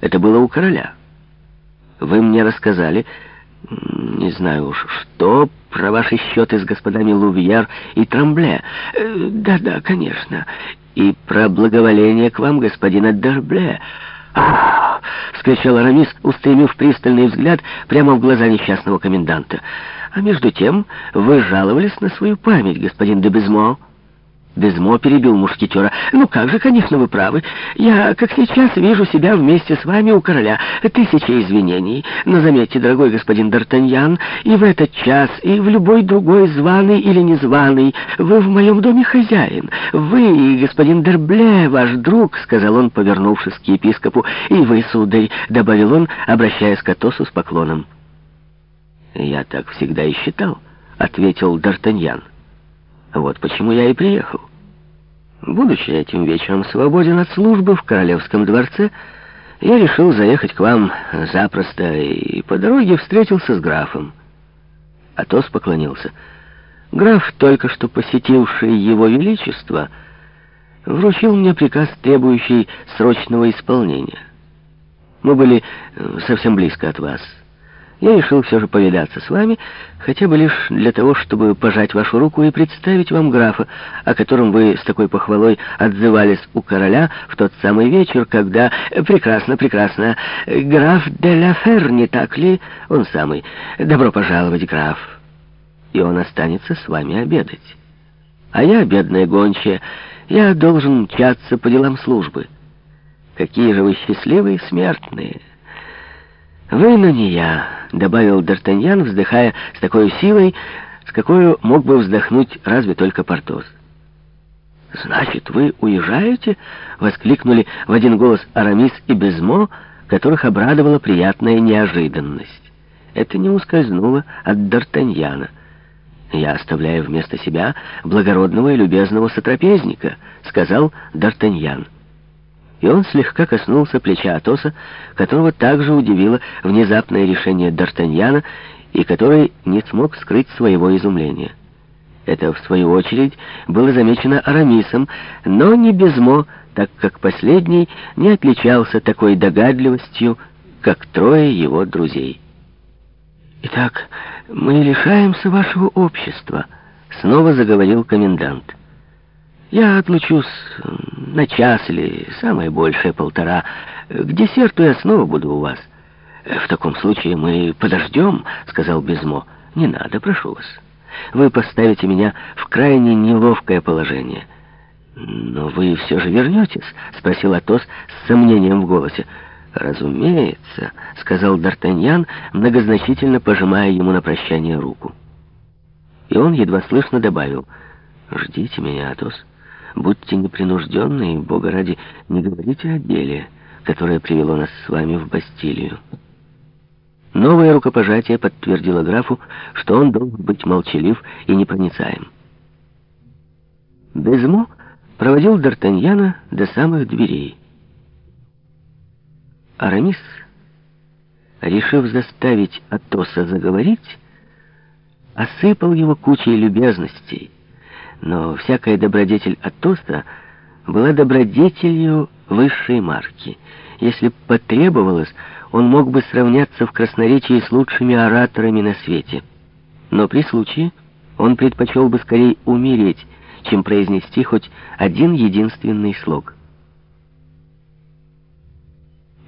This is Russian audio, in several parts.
Это было у короля. Вы мне рассказали, не знаю уж что, про ваши счеты с господами Лувьер и Трамбле. Э, да-да, конечно. И про благоволение к вам господина Дербле. «Ах!» — вскричал Арамис, устремив пристальный взгляд прямо в глаза несчастного коменданта. «А между тем вы жаловались на свою память, господин де Безмо». Безмо перебил мушкетера. «Ну как же, конечно, вы правы. Я, как сейчас, вижу себя вместе с вами у короля. Тысяча извинений. Но заметьте, дорогой господин Д'Артаньян, и в этот час, и в любой другой званый или незваный, вы в моем доме хозяин. Вы, господин Дербле, ваш друг», — сказал он, повернувшись к епископу, «и вы, сударь», — добавил он, обращаясь к Атосу с поклоном. «Я так всегда и считал», — ответил Д'Артаньян. Вот почему я и приехал. Будучи этим вечером свободен от службы в королевском дворце, я решил заехать к вам запросто и по дороге встретился с графом. Атос поклонился. Граф, только что посетивший его величество, вручил мне приказ, требующий срочного исполнения. Мы были совсем близко от вас я решил все же повидаться с вами, хотя бы лишь для того, чтобы пожать вашу руку и представить вам графа, о котором вы с такой похвалой отзывались у короля в тот самый вечер, когда... Прекрасно, прекрасно. Граф де ла Фер, не так ли? Он самый. Добро пожаловать, граф. И он останется с вами обедать. А я, бедная гончая, я должен мчаться по делам службы. Какие же вы счастливые смертные!» «Вы, но не я», — добавил Д'Артаньян, вздыхая с такой силой, с какой мог бы вздохнуть разве только Портос. «Значит, вы уезжаете?» — воскликнули в один голос Арамис и Безмо, которых обрадовала приятная неожиданность. Это не ускользнуло от Д'Артаньяна. «Я оставляю вместо себя благородного и любезного сотрапезника», — сказал Д'Артаньян и он слегка коснулся плеча Атоса, которого также удивило внезапное решение Д'Артаньяна и который не смог скрыть своего изумления. Это, в свою очередь, было замечено Арамисом, но не Безмо, так как последний не отличался такой догадливостью, как трое его друзей. «Итак, мы лишаемся вашего общества», — снова заговорил комендант. Я отлучусь на час или самое большее полтора. К десерту я снова буду у вас. В таком случае мы подождем, сказал Безмо. Не надо, прошу вас. Вы поставите меня в крайне неловкое положение. «Но вы все же вернетесь?» — спросил Атос с сомнением в голосе. «Разумеется», — сказал Д'Артаньян, многозначительно пожимая ему на прощание руку. И он едва слышно добавил, «Ждите меня, Атос». Будьте непринужденны и, Бога ради, не говорите о деле, которое привело нас с вами в Бастилию. Новое рукопожатие подтвердило графу, что он должен быть молчалив и непроницаем. Безмо проводил Д'Артаньяна до самых дверей. Арамис, решив заставить Атоса заговорить, осыпал его кучей любезностей — но всякая добродетель Атоса была добродетелью высшей марки. Если потребовалось, он мог бы сравняться в красноречии с лучшими ораторами на свете. Но при случае он предпочел бы скорее умереть, чем произнести хоть один единственный слог.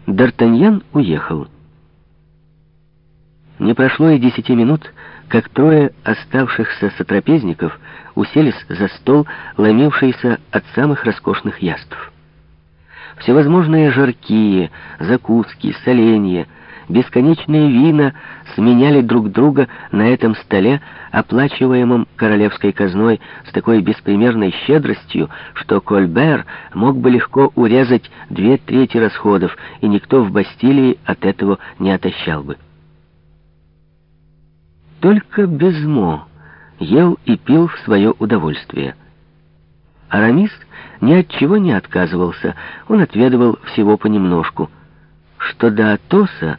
Д'Артаньян уехал. Не прошло и десяти минут, как трое оставшихся сотрапезников уселись за стол, ломившийся от самых роскошных яств. Всевозможные жаркие, закуски, соленья, бесконечные вина сменяли друг друга на этом столе, оплачиваемом королевской казной с такой беспримерной щедростью, что Кольбер мог бы легко урезать две трети расходов, и никто в Бастилии от этого не отощал бы. Только Безмо ел и пил в свое удовольствие. Арамис ни от чего не отказывался, он отведывал всего понемножку. Что до Атоса,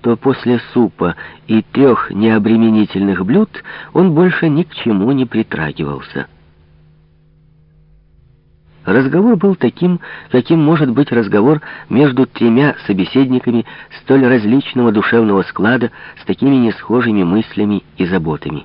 то после супа и трех необременительных блюд он больше ни к чему не притрагивался. Разговор был таким, каким может быть разговор между тремя собеседниками столь различного душевного склада с такими несхожими мыслями и заботами.